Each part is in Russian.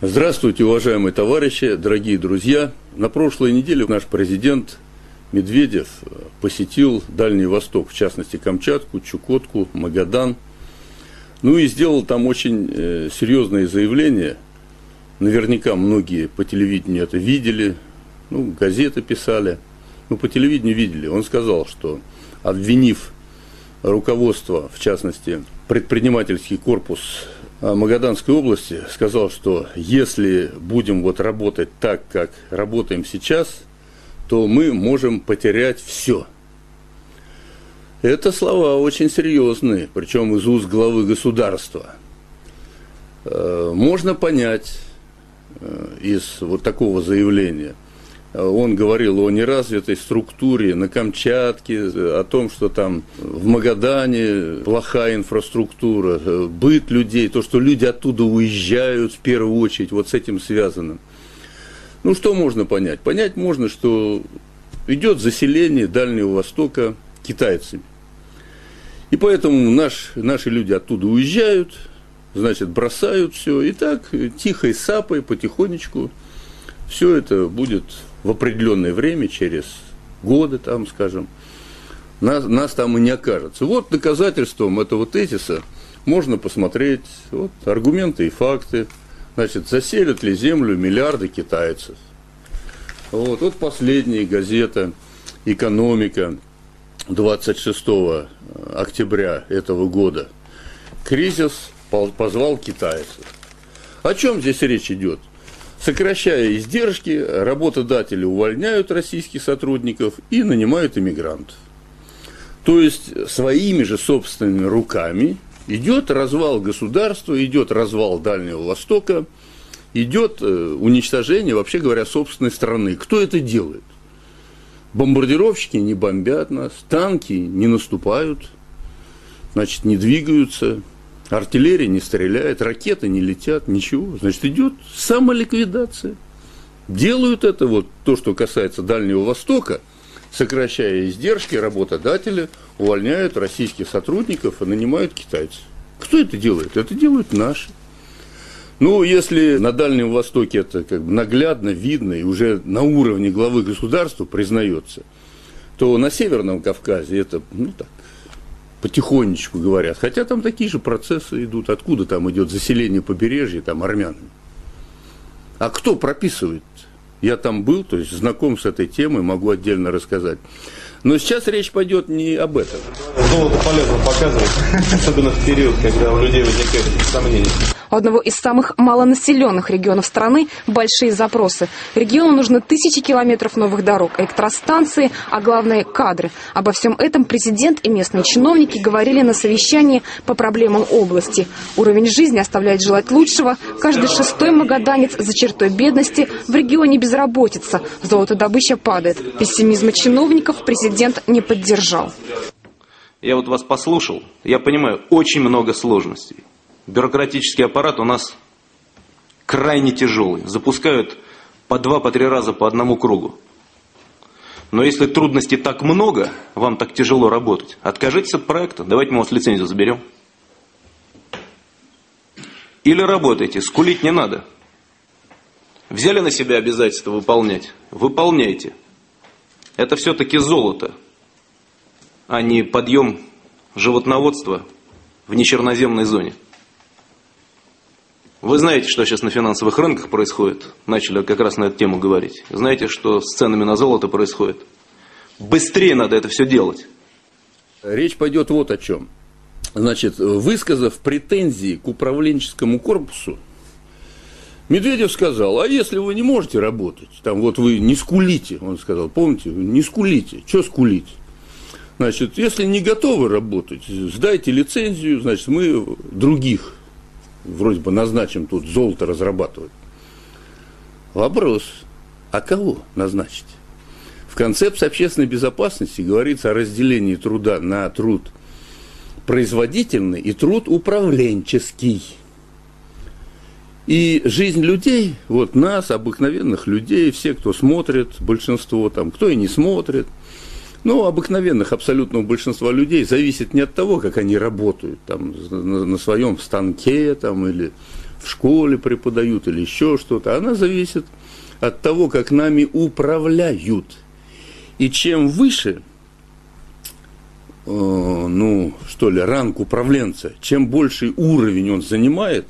Здравствуйте, уважаемые товарищи, дорогие друзья. На прошлой неделе наш президент Медведев посетил Дальний Восток, в частности Камчатку, Чукотку, Магадан. Ну и сделал там очень э, серьезные заявления. Наверняка многие по телевидению это видели, ну, газеты писали, ну, по телевидению видели. Он сказал, что обвинив руководство, в частности, предпринимательский корпус Магаданской области сказал, что если будем вот работать так, как работаем сейчас, то мы можем потерять все. Это слова очень серьезные, причем из уст главы государства. Э, можно понять э, из вот такого заявления – он говорил о неразвитой структуре на Камчатке, о том, что там в Магадане плохая инфраструктура, быт людей, то, что люди оттуда уезжают в первую очередь, вот с этим связано. Ну, что можно понять? Понять можно, что идет заселение Дальнего Востока китайцами. И поэтому наш, наши люди оттуда уезжают, значит, бросают все, и так тихой сапой, потихонечку все это будет в определенное время, через годы, там, скажем, нас, нас там и не окажется. Вот доказательством этого тезиса можно посмотреть вот, аргументы и факты. Значит, заселят ли землю миллиарды китайцев? Вот, вот последняя газета «Экономика» 26 октября этого года. Кризис позвал китайцев. О чем здесь речь идет? Сокращая издержки, работодатели увольняют российских сотрудников и нанимают иммигрантов. То есть своими же собственными руками идет развал государства, идет развал Дальнего Востока, идет э, уничтожение, вообще говоря, собственной страны. Кто это делает? Бомбардировщики не бомбят нас, танки не наступают, значит, не двигаются, Артиллерия не стреляет, ракеты не летят, ничего. Значит, идет самоликвидация. Делают это вот то, что касается Дальнего Востока, сокращая издержки, работодатели увольняют российских сотрудников и нанимают китайцев. Кто это делает? Это делают наши. Ну, если на Дальнем Востоке это как бы наглядно видно и уже на уровне главы государства признается, то на Северном Кавказе это ну, так, потихонечку говорят. Хотя там такие же процессы идут. Откуда там идет заселение побережья там армянами? А кто прописывает? Я там был, то есть знаком с этой темой, могу отдельно рассказать. Но сейчас речь пойдет не об этом. Золото полезно показывать, особенно в период, когда у людей возникают сомнения. У одного из самых малонаселенных регионов страны большие запросы. Региону нужно тысячи километров новых дорог, электростанции, а главное кадры. Обо всем этом президент и местные чиновники говорили на совещании по проблемам области. Уровень жизни оставляет желать лучшего. Каждый шестой магаданец за чертой бедности. В регионе безработица. Золотодобыча падает. Пессимизма чиновников президент не поддержал. Я вот вас послушал, я понимаю, очень много сложностей бюрократический аппарат у нас крайне тяжелый. Запускают по два, по три раза по одному кругу. Но если трудностей так много, вам так тяжело работать, откажитесь от проекта, давайте мы у вас лицензию заберем. Или работайте, скулить не надо. Взяли на себя обязательство выполнять? Выполняйте. Это все-таки золото, а не подъем животноводства в нечерноземной зоне. Вы знаете, что сейчас на финансовых рынках происходит? Начали как раз на эту тему говорить. Знаете, что с ценами на золото происходит? Быстрее надо это все делать. Речь пойдет вот о чем. Значит, высказав претензии к управленческому корпусу, Медведев сказал, а если вы не можете работать, там вот вы не скулите, он сказал, помните, не скулите, что скулить? Значит, если не готовы работать, сдайте лицензию, значит, мы других вроде бы назначим тут золото разрабатывать. Вопрос, а кого назначить? В концепции общественной безопасности говорится о разделении труда на труд производительный и труд управленческий. И жизнь людей, вот нас, обыкновенных людей, все, кто смотрит, большинство там, кто и не смотрит – ну, обыкновенных абсолютного большинства людей зависит не от того, как они работают там, на, своем станке там, или в школе преподают или еще что-то. Она зависит от того, как нами управляют. И чем выше, э, ну, что ли, ранг управленца, чем больший уровень он занимает,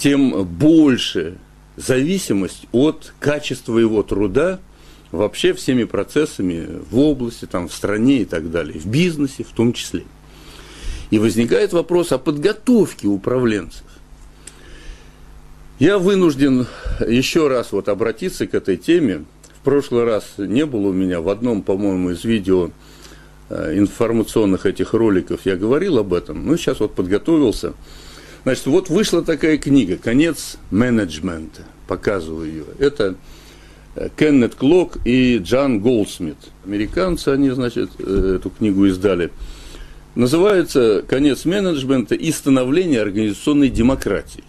тем больше зависимость от качества его труда вообще всеми процессами в области, там, в стране и так далее, в бизнесе в том числе. И возникает вопрос о подготовке управленцев. Я вынужден еще раз вот обратиться к этой теме. В прошлый раз не было у меня в одном, по-моему, из видео э, информационных этих роликов я говорил об этом, ну, сейчас вот подготовился. Значит, вот вышла такая книга «Конец менеджмента», показываю ее. Это э, Кеннет Клок и Джан Голдсмит. Американцы, они, значит, э, эту книгу издали. Называется «Конец менеджмента и становление организационной демократии».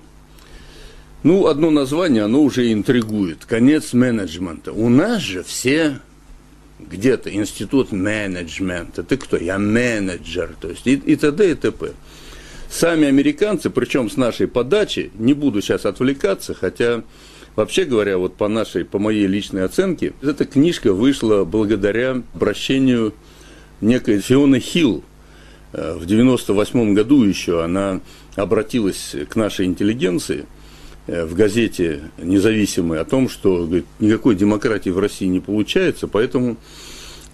Ну, одно название, оно уже интригует. Конец менеджмента. У нас же все где-то институт менеджмента. Ты кто? Я менеджер. То есть и, и т.д. и т.п. Сами американцы, причем с нашей подачи, не буду сейчас отвлекаться, хотя Вообще говоря, вот по нашей, по моей личной оценке, эта книжка вышла благодаря обращению некой Фионы Хилл. Э, в 98 году еще она обратилась к нашей интеллигенции э, в газете независимой о том, что говорит, никакой демократии в России не получается, поэтому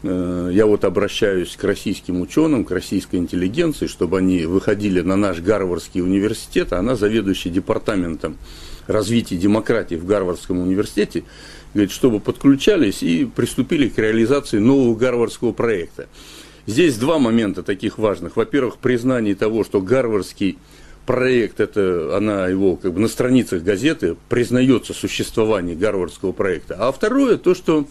я вот обращаюсь к российским ученым, к российской интеллигенции, чтобы они выходили на наш Гарвардский университет, а она заведующая департаментом развития демократии в Гарвардском университете, говорит, чтобы подключались и приступили к реализации нового Гарвардского проекта. Здесь два момента таких важных. Во-первых, признание того, что Гарвардский проект, это она его как бы на страницах газеты признается существование Гарвардского проекта. А второе, то, что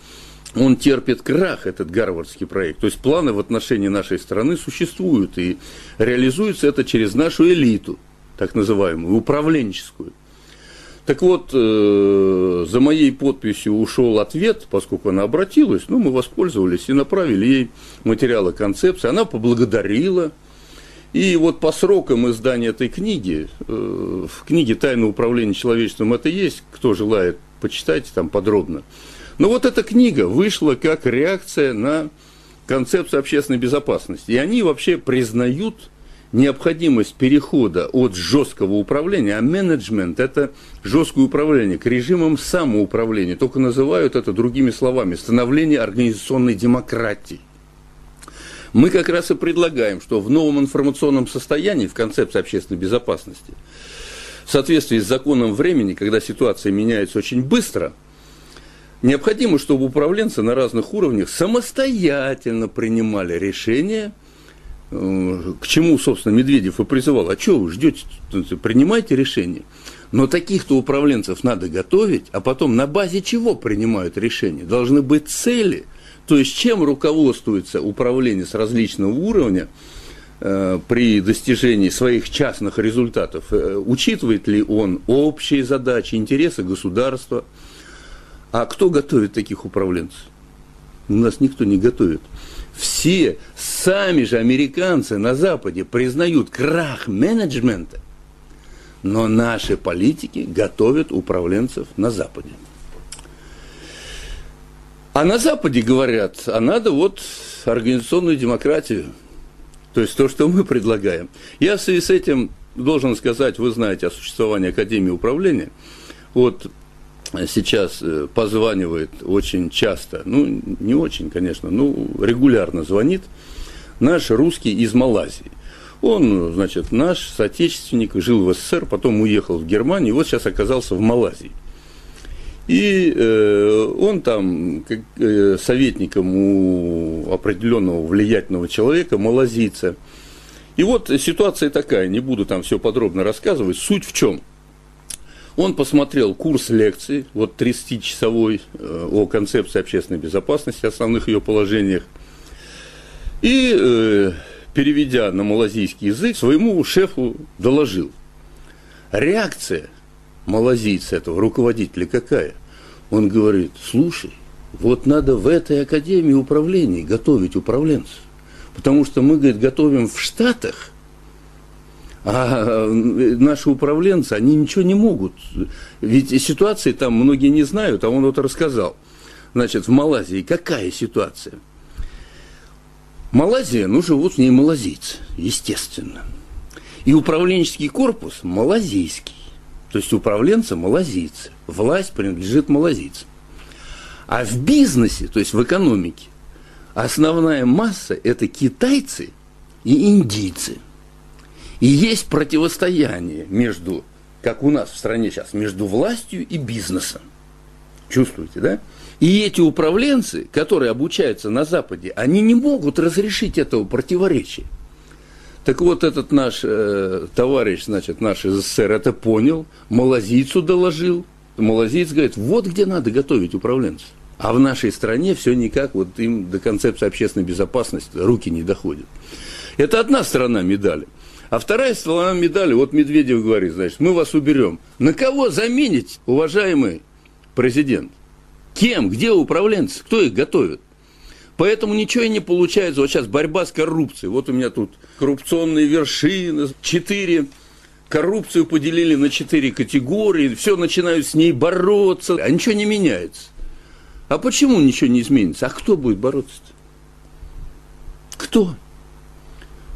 он терпит крах, этот гарвардский проект. То есть планы в отношении нашей страны существуют, и реализуется это через нашу элиту, так называемую, управленческую. Так вот, э, за моей подписью ушел ответ, поскольку она обратилась, ну, мы воспользовались и направили ей материалы концепции. Она поблагодарила. И вот по срокам издания этой книги, э, в книге «Тайна управления человечеством» это есть, кто желает, почитайте там подробно. Но вот эта книга вышла как реакция на концепцию общественной безопасности. И они вообще признают необходимость перехода от жесткого управления, а менеджмент – это жесткое управление, к режимам самоуправления, только называют это другими словами – становление организационной демократии. Мы как раз и предлагаем, что в новом информационном состоянии, в концепции общественной безопасности, в соответствии с законом времени, когда ситуация меняется очень быстро – Необходимо, чтобы управленцы на разных уровнях самостоятельно принимали решения, э, к чему, собственно, Медведев и призывал. А что вы ждете? Принимайте решения. Но таких-то управленцев надо готовить, а потом на базе чего принимают решения? Должны быть цели. То есть чем руководствуется управление с различного уровня э, при достижении своих частных результатов? Э, учитывает ли он общие задачи, интересы государства – а кто готовит таких управленцев? Нас никто не готовит. Все сами же американцы на Западе признают крах менеджмента, но наши политики готовят управленцев на Западе. А на Западе говорят, а надо вот организационную демократию. То есть то, что мы предлагаем. Я в связи с этим должен сказать, вы знаете о существовании Академии управления. Вот сейчас э, позванивает очень часто, ну, не очень, конечно, ну, регулярно звонит наш русский из Малайзии. Он, значит, наш соотечественник, жил в СССР, потом уехал в Германию, вот сейчас оказался в Малайзии. И э, он там как, э, советником у определенного влиятельного человека, малазийца. И вот ситуация такая, не буду там все подробно рассказывать. Суть в чем – он посмотрел курс лекций, вот 30-часовой, э, о концепции общественной безопасности, основных ее положениях, и, э, переведя на малазийский язык, своему шефу доложил. Реакция малазийца этого руководителя какая? Он говорит, слушай, вот надо в этой академии управления готовить управленцев. Потому что мы, говорит, готовим в Штатах А наши управленцы, они ничего не могут. Ведь ситуации там многие не знают, а он вот рассказал. Значит, в Малайзии какая ситуация? Малайзия, ну, живут в ней малазийцы, естественно. И управленческий корпус малазийский. То есть управленцы малазийцы. Власть принадлежит малазийцам. А в бизнесе, то есть в экономике, основная масса – это китайцы и индийцы. И есть противостояние между, как у нас в стране сейчас, между властью и бизнесом. Чувствуете, да? И эти управленцы, которые обучаются на Западе, они не могут разрешить этого противоречия. Так вот, этот наш э, товарищ, значит, наш СССР это понял, малазийцу доложил. Малазиец говорит, вот где надо готовить управленцев. А в нашей стране все никак, вот им до концепции общественной безопасности руки не доходят. Это одна сторона медали. А вторая сторона медали, вот Медведев говорит, значит, мы вас уберем. На кого заменить, уважаемый президент? Кем? Где управленцы? Кто их готовит? Поэтому ничего и не получается. Вот сейчас борьба с коррупцией. Вот у меня тут коррупционные вершины, четыре коррупцию поделили на четыре категории, все начинают с ней бороться, а ничего не меняется. А почему ничего не изменится? А кто будет бороться-то? Кто?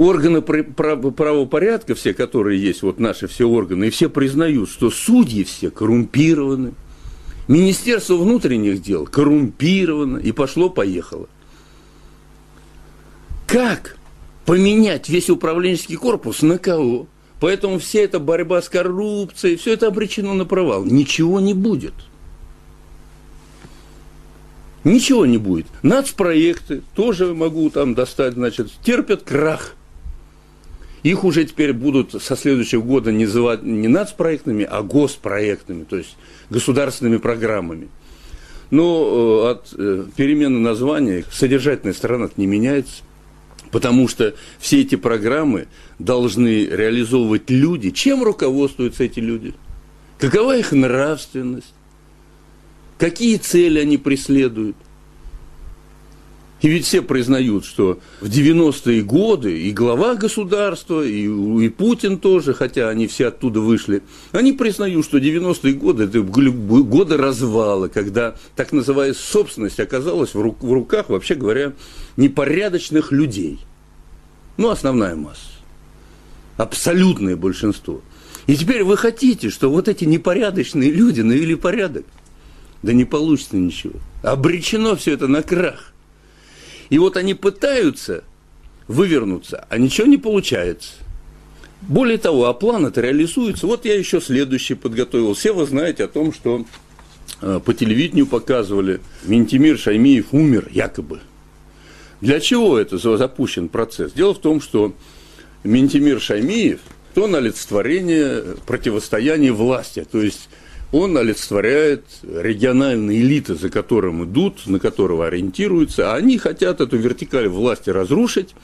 Органы правопорядка, все, которые есть, вот наши все органы, и все признают, что судьи все коррумпированы, Министерство внутренних дел коррумпировано, и пошло-поехало. Как поменять весь управленческий корпус на кого? Поэтому вся эта борьба с коррупцией, все это обречено на провал. Ничего не будет – Ничего не будет. Нацпроекты тоже могу там достать, значит, терпят крах. Их уже теперь будут со следующего года называть не нацпроектными, а госпроектами, то есть государственными программами. Но э, от э, перемены названия содержательная сторона не меняется, потому что все эти программы должны реализовывать люди. Чем руководствуются эти люди? Какова их нравственность? какие цели они преследуют. И ведь все признают, что в 90-е годы и глава государства, и, и Путин тоже, хотя они все оттуда вышли, они признают, что 90-е годы – это годы развала, когда так называемая собственность оказалась в, в руках, вообще говоря, непорядочных людей. Ну, основная масса. Абсолютное большинство. И теперь вы хотите, что вот эти непорядочные люди навели порядок – да не получится ничего. Обречено все это на крах. И вот они пытаются вывернуться, а ничего не получается. Более того, а план это реализуется. Вот я еще следующий подготовил. Все вы знаете о том, что э, по телевидению показывали, Ментимир Шаймиев умер якобы. Для чего это запущен процесс? Дело в том, что Ментимир Шаймиев – то олицетворение противостояния власти, то есть он олицетворяет региональные элиты, за которым идут, на которого ориентируются, а они хотят эту вертикаль власти разрушить.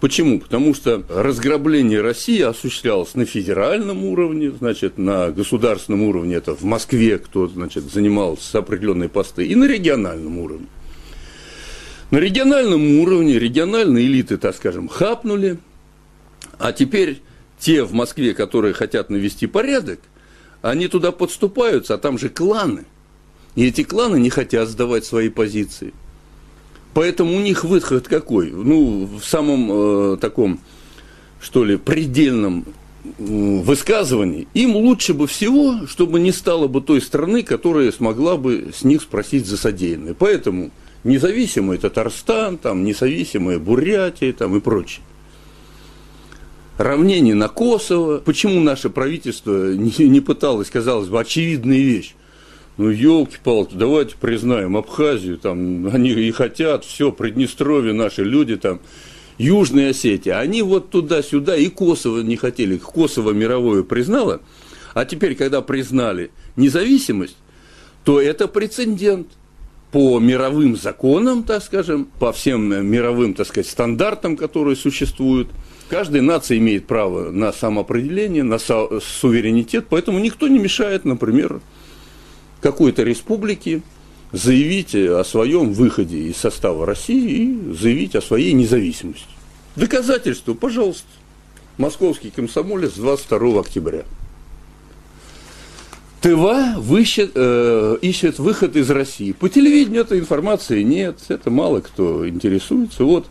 Почему? Потому что разграбление России осуществлялось на федеральном уровне, значит, на государственном уровне, это в Москве, кто, значит, занимался определенные посты, и на региональном уровне. На региональном уровне региональные элиты, так скажем, хапнули, а теперь те в Москве, которые хотят навести порядок – они туда подступаются, а там же кланы. И эти кланы не хотят сдавать свои позиции. Поэтому у них выход какой? Ну, в самом э, таком, что ли, предельном высказывании, им лучше бы всего, чтобы не стало бы той страны, которая смогла бы с них спросить за содеянное. Поэтому независимый Татарстан, там, независимая Бурятия там, и прочее равнение на Косово. Почему наше правительство не, не пыталось, казалось бы, очевидная вещь? Ну, елки-палки, давайте признаем Абхазию, там, они и хотят, все, Приднестровье, наши люди там, Южная Осетия, они вот туда-сюда, и Косово не хотели, Косово мировое признало, а теперь, когда признали независимость, то это прецедент по мировым законам, так скажем, по всем мировым, так сказать, стандартам, которые существуют – Каждая нация имеет право на самоопределение, на суверенитет, поэтому никто не мешает, например, какой-то республике заявить о своем выходе из состава России и заявить о своей независимости. Доказательства, пожалуйста. Московский комсомолец 22 октября. ТВА выщет, э, ищет выход из России. По телевидению этой информации нет, это мало кто интересуется. Вот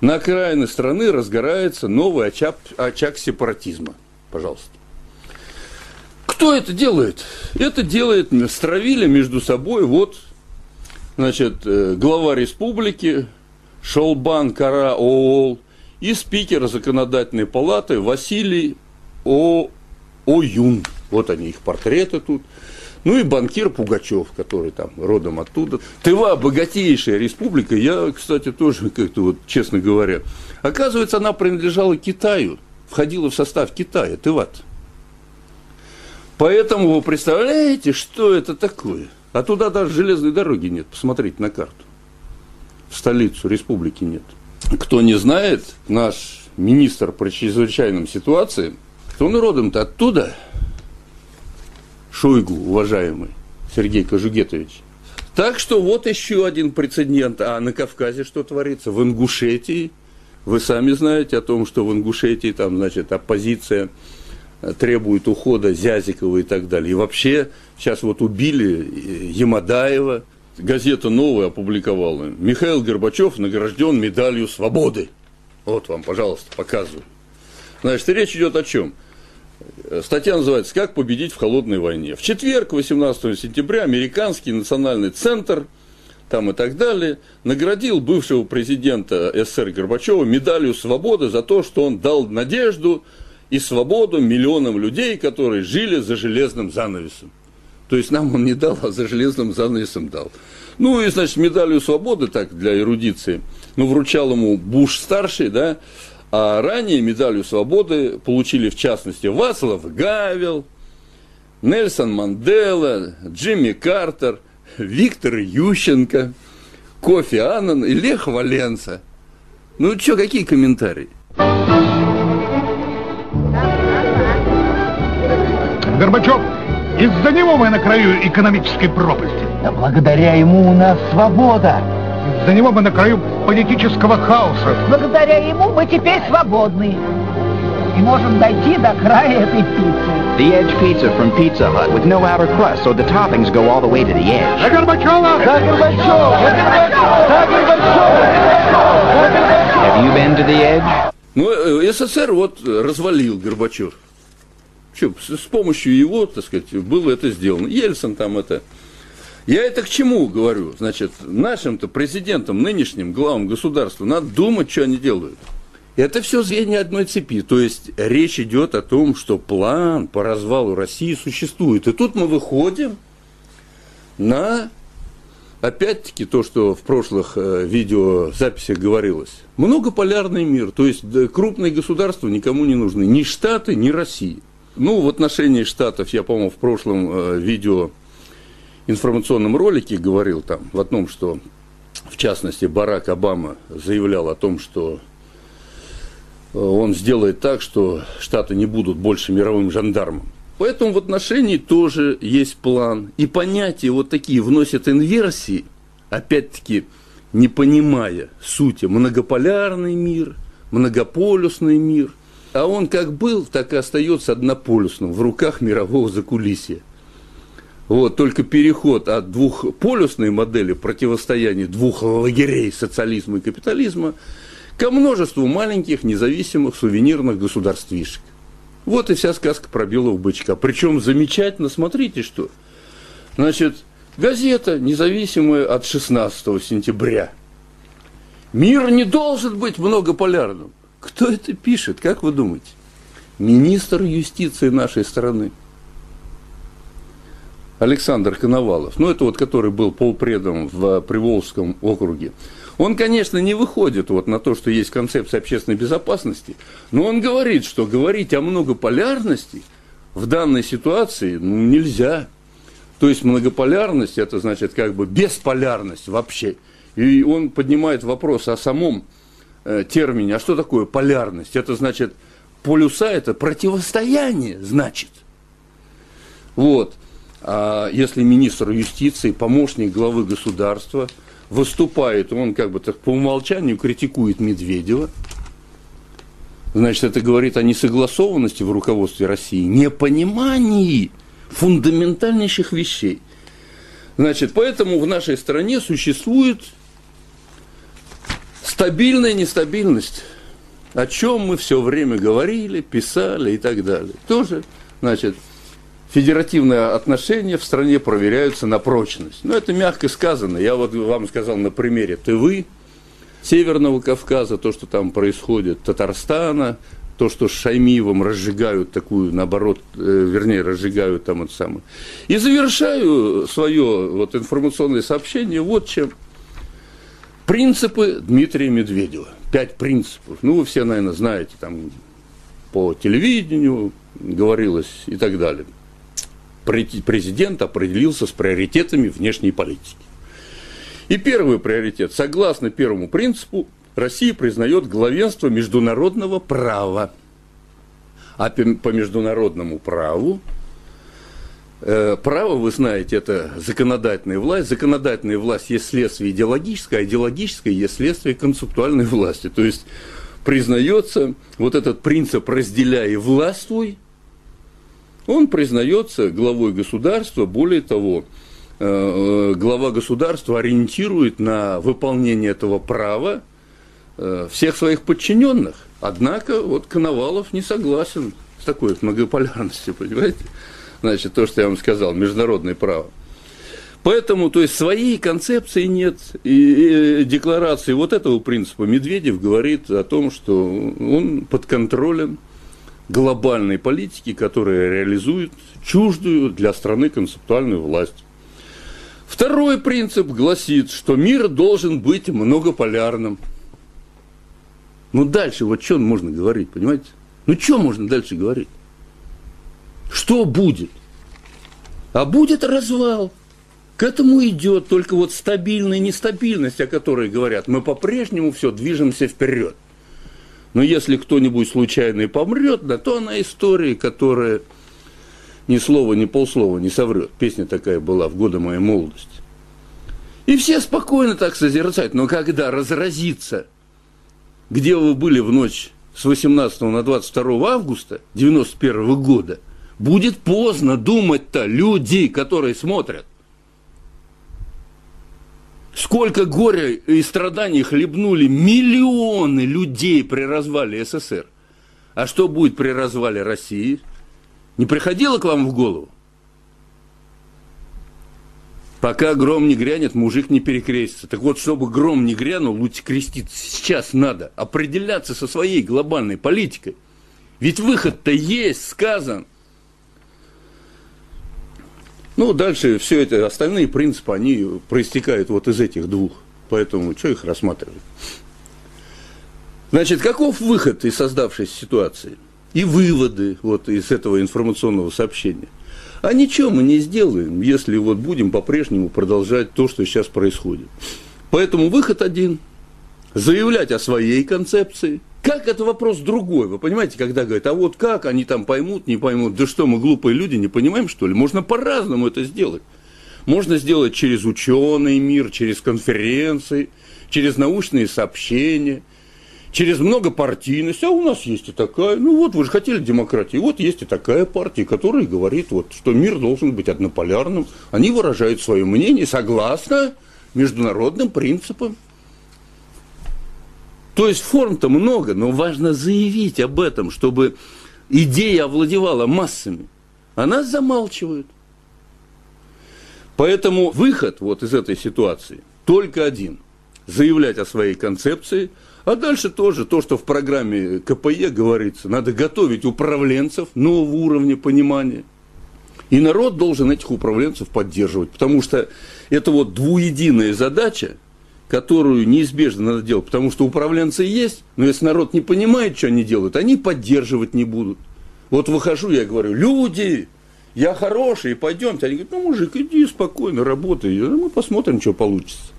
на окраине страны разгорается новый очаг, очаг сепаратизма. Пожалуйста. Кто это делает? Это делает, стравили между собой вот, значит, э, глава республики Шолбан Кара Оол и спикер законодательной палаты Василий О. Оюн. Вот они, их портреты тут. Ну и банкир Пугачев, который там родом оттуда. Тыва богатейшая республика. Я, кстати, тоже как-то вот, честно говоря, оказывается, она принадлежала Китаю, входила в состав Китая, Тыват. Поэтому вы представляете, что это такое? А туда даже железной дороги нет, посмотрите на карту. В столицу республики нет. Кто не знает, наш министр по чрезвычайным ситуациям, он родом-то оттуда – Шойгу, уважаемый Сергей Кожугетович. Так что вот еще один прецедент. А на Кавказе что творится? В Ингушетии. Вы сами знаете о том, что в Ингушетии там, значит, оппозиция требует ухода Зязикова и так далее. И вообще сейчас вот убили Ямадаева. Газета «Новая» опубликовала. Михаил Горбачев награжден медалью свободы. Вот вам, пожалуйста, показываю. Значит, речь идет о чем? Статья называется «Как победить в холодной войне». В четверг, 18 сентября, американский национальный центр там и так далее, наградил бывшего президента СССР Горбачева медалью свободы за то, что он дал надежду и свободу миллионам людей, которые жили за железным занавесом. То есть нам он не дал, а за железным занавесом дал. Ну и, значит, медалью свободы, так, для эрудиции, ну, вручал ему Буш-старший, да, а ранее медалью свободы получили в частности Вацлав Гавел, Нельсон Мандела, Джимми Картер, Виктор Ющенко, Кофи Аннан и Лех Валенса. Ну что, какие комментарии? Горбачев, из-за него мы на краю экономической пропасти. Да благодаря ему у нас свобода. За него мы на краю политического хаоса. Благодаря ему мы теперь свободны. И можем дойти до края этой пиццы. The Edge Pizza from Pizza Hut with no outer crust, so the toppings go all the way to the edge. За Горбачева! За Горбачева! За Горбачева! Have you been to the Edge? Ну, э, СССР вот развалил Горбачев. Что, с помощью его, так сказать, было это сделано. Ельцин там это я это к чему говорю? Значит, нашим-то президентам, нынешним главам государства, надо думать, что они делают. Это все звенья одной цепи. То есть речь идет о том, что план по развалу России существует. И тут мы выходим на, опять-таки, то, что в прошлых э, видеозаписях говорилось. Многополярный мир. То есть крупные государства никому не нужны. Ни Штаты, ни Россия. Ну, в отношении Штатов я, по-моему, в прошлом э, видео информационном ролике говорил там в одном, что в частности Барак Обама заявлял о том, что э, он сделает так, что Штаты не будут больше мировым жандармом. Поэтому в отношении тоже есть план. И понятия вот такие вносят инверсии, опять-таки не понимая сути. Многополярный мир, многополюсный мир. А он как был, так и остается однополюсным в руках мирового закулисья. Вот, только переход от двухполюсной модели противостояния двух лагерей социализма и капитализма ко множеству маленьких независимых сувенирных государствишек. Вот и вся сказка про белого бычка. Причем замечательно, смотрите, что. Значит, газета независимая от 16 сентября. Мир не должен быть многополярным. Кто это пишет, как вы думаете? Министр юстиции нашей страны. Александр Коновалов, ну это вот который был полпредом в Приволжском округе, он, конечно, не выходит вот на то, что есть концепция общественной безопасности, но он говорит, что говорить о многополярности в данной ситуации ну, нельзя. То есть многополярность это значит как бы бесполярность вообще. И он поднимает вопрос о самом э, термине, а что такое полярность? Это значит полюса это противостояние, значит. Вот. А если министр юстиции, помощник главы государства выступает, он как бы так по умолчанию критикует Медведева, Значит, это говорит о несогласованности в руководстве России, непонимании фундаментальнейших вещей. Значит, поэтому в нашей стране существует стабильная нестабильность, о чем мы все время говорили, писали и так далее. Тоже, значит, федеративные отношения в стране проверяются на прочность. Но это мягко сказано. Я вот вам сказал на примере Тывы, Северного Кавказа, то, что там происходит, Татарстана, то, что с Шаймиевым разжигают такую, наоборот, э, вернее, разжигают там это самое. И завершаю свое вот информационное сообщение вот чем. Принципы Дмитрия Медведева. Пять принципов. Ну, вы все, наверное, знаете, там по телевидению говорилось и так далее. Президент определился с приоритетами внешней политики. И первый приоритет. Согласно первому принципу, Россия признает главенство международного права. А по международному праву э, Право, вы знаете, это законодательная власть. Законодательная власть есть следствие идеологическое, а идеологическое есть следствие концептуальной власти. То есть признается вот этот принцип «разделяй и властвуй», он признается главой государства, более того, э, глава государства ориентирует на выполнение этого права Э, всех своих подчиненных. Однако вот Коновалов не согласен с такой многополярностью, понимаете? Значит, то, что я вам сказал, международное право. Поэтому, то есть, своей концепции нет, и, и декларации вот этого принципа Медведев говорит о том, что он под контролем глобальной политики, которая реализует чуждую для страны концептуальную власть. Второй принцип гласит, что мир должен быть многополярным – ну дальше вот что можно говорить, понимаете? Ну что можно дальше говорить? Что будет? А будет развал. К этому идет только вот стабильная нестабильность, о которой говорят. Мы по-прежнему все движемся вперед. Но если кто-нибудь случайно и помрет, да, то она история, которая ни слова, ни полслова не соврет. Песня такая была в годы моей молодости. И все спокойно так созерцают. Но когда разразится – где вы были в ночь с 18 на 22 августа 91 года, будет поздно думать-то люди, которые смотрят. Сколько горя и страданий хлебнули миллионы людей при развале СССР. А что будет при развале России? Не приходило к вам в голову? Пока гром не грянет, мужик не перекрестится. Так вот, чтобы гром не грянул, лучше креститься сейчас надо. Определяться со своей глобальной политикой. Ведь выход-то есть, сказан. Ну, дальше все это, остальные принципы, они проистекают вот из этих двух. Поэтому что их рассматривать? Значит, каков выход из создавшейся ситуации? И выводы вот из этого информационного сообщения. А ничего мы не сделаем, если вот будем по-прежнему продолжать то, что сейчас происходит. Поэтому выход один – заявлять о своей концепции. Как это вопрос другой, вы понимаете, когда говорят, а вот как они там поймут, не поймут, да что мы глупые люди, не понимаем, что ли? Можно по-разному это сделать. Можно сделать через ученый мир, через конференции, через научные сообщения – через многопартийность, а у нас есть и такая, ну вот вы же хотели демократии, вот есть и такая партия, которая говорит, вот, что мир должен быть однополярным, они выражают свое мнение согласно международным принципам. То есть форм-то много, но важно заявить об этом, чтобы идея овладевала массами. А нас замалчивают. Поэтому выход вот из этой ситуации только один. Заявлять о своей концепции – а дальше тоже то, что в программе КПЕ говорится, надо готовить управленцев нового уровня понимания. И народ должен этих управленцев поддерживать, потому что это вот двуединая задача, которую неизбежно надо делать, потому что управленцы есть, но если народ не понимает, что они делают, они поддерживать не будут. Вот выхожу, я говорю, люди, я хороший, пойдемте. Они говорят, ну, мужик, иди спокойно, работай, мы посмотрим, что получится.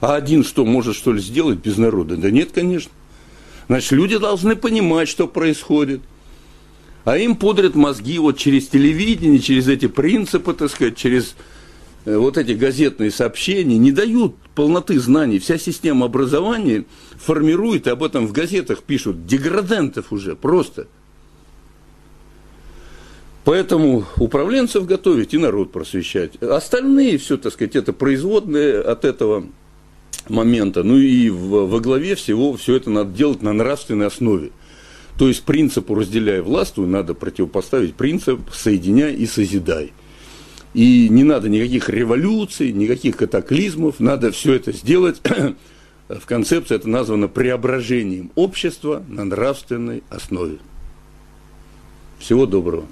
А один что, может что ли сделать без народа? Да нет, конечно. Значит, люди должны понимать, что происходит. А им пудрят мозги вот через телевидение, через эти принципы, так сказать, через э, вот эти газетные сообщения, не дают полноты знаний. Вся система образования формирует, и об этом в газетах пишут, деградентов уже просто. Поэтому управленцев готовить и народ просвещать. Остальные все, так сказать, это производные от этого момента. Ну и в, во главе всего все это надо делать на нравственной основе. То есть принципу «разделяй властвуй» надо противопоставить принцип «соединяй и созидай». И не надо никаких революций, никаких катаклизмов, надо все это сделать. В концепции это названо преображением общества на нравственной основе. Всего доброго.